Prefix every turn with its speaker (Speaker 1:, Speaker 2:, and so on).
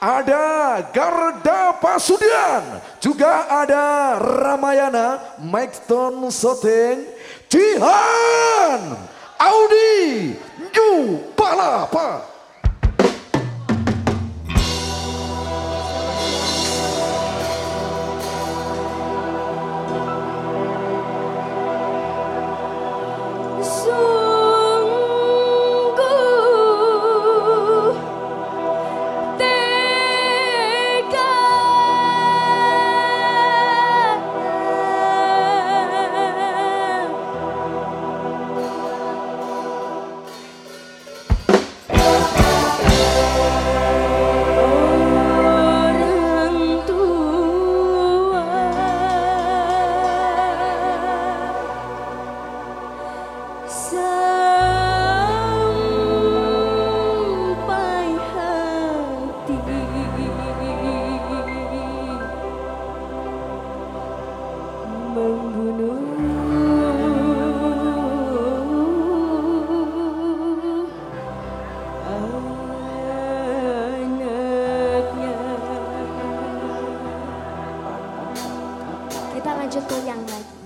Speaker 1: ada Garda Pasudian, juga ada Ramayana, Mike Stone Soteng, Jihan, Audi, New Palapa.
Speaker 2: Lanjut ke yang lagi.